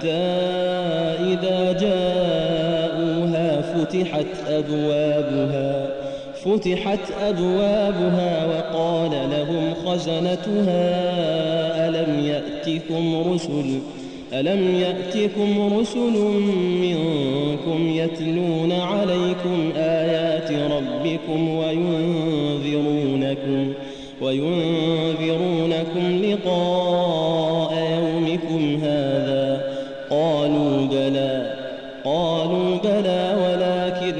حتى إذا جاءوها فتحت أبوابها فتحت أبوابها وقال لهم خزنتها ألم يأتكم رسل ألم يأتكم رسل منكم يتلون عليكم آيات ربكم وينذرونكم وينذرونكم لقاء يومكم هذا؟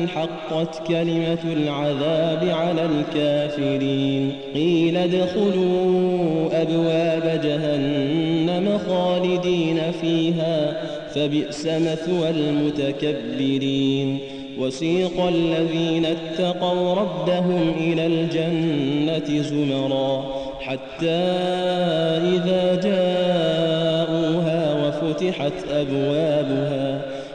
حقت كلمة العذاب على الكافرين. قيل ادخلوا أبواب جهنم خالدين فيها فبئس مثوى المتكبرين. وسيق الذين اتقوا ربهم إلى الجنة زمرا حتى إذا جاءوها وفتحت أبوابها